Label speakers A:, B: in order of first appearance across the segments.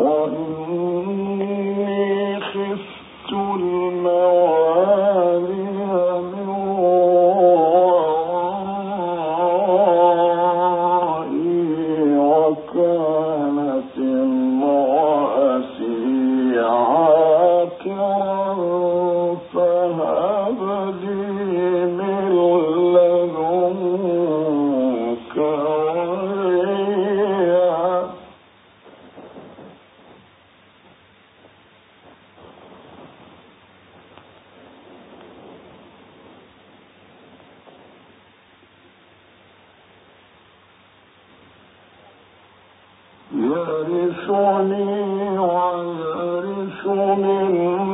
A: وَإِنَّ يرثني ويرث من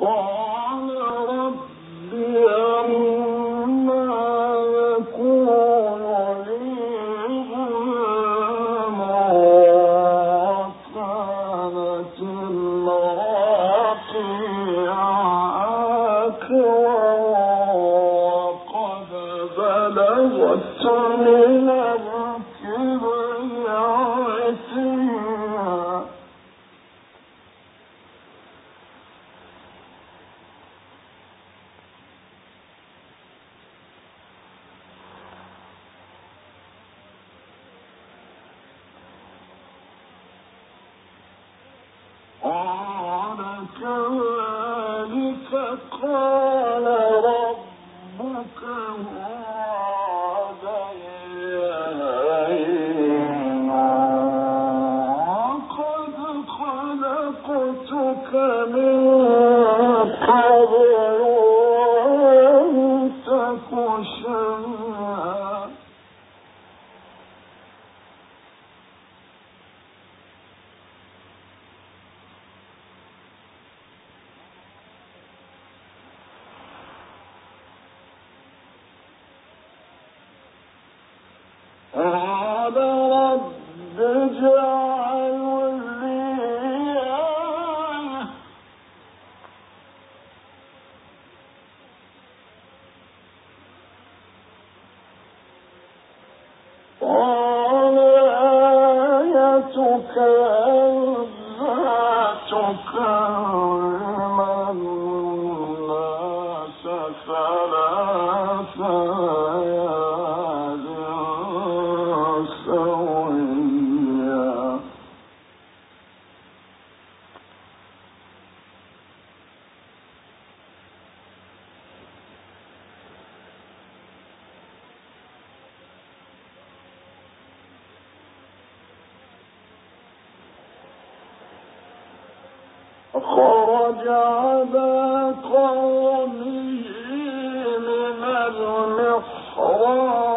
A: قال قال كذلك قال يَنفَعُكَ خرج على قومه من المحراب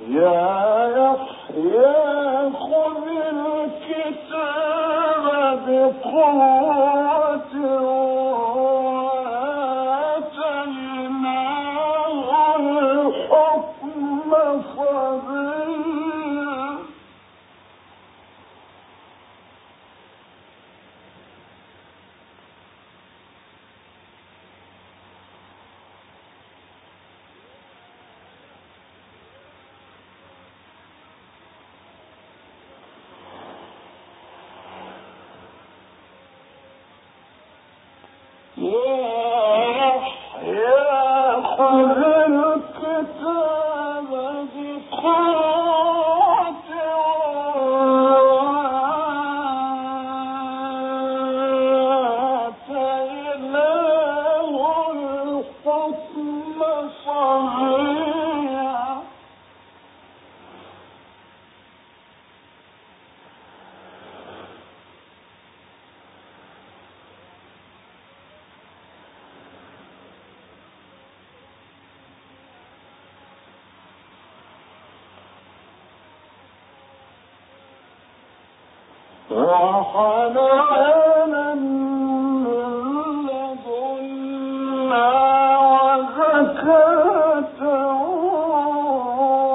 A: يا يحيى Whoa! وحنانا من لدنا وزكاة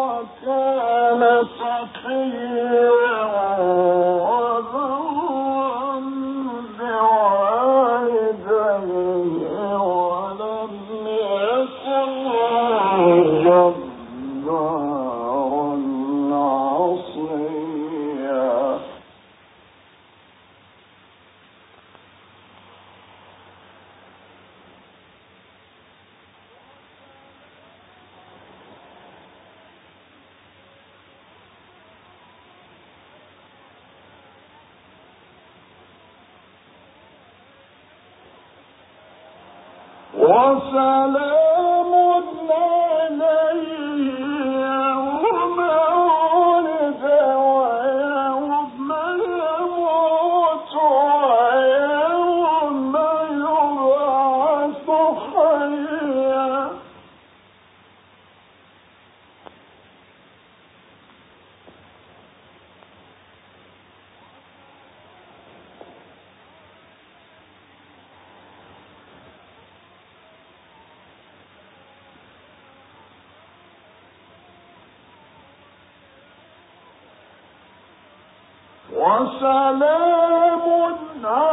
A: وكان تقيا وسلام وسلام على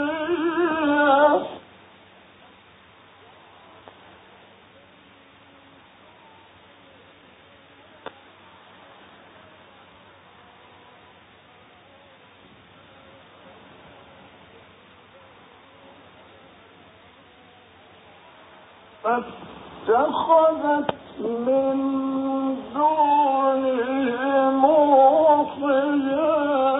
A: فاتخذت من دونهم حجابا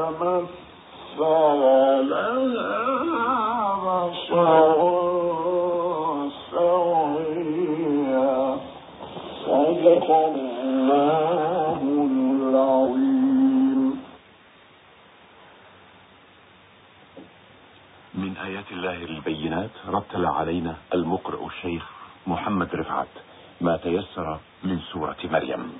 A: فتمثل لها بشرا
B: رتل علينا المقرئ الشيخ محمد رفعت ما تيسر من سورة مريم.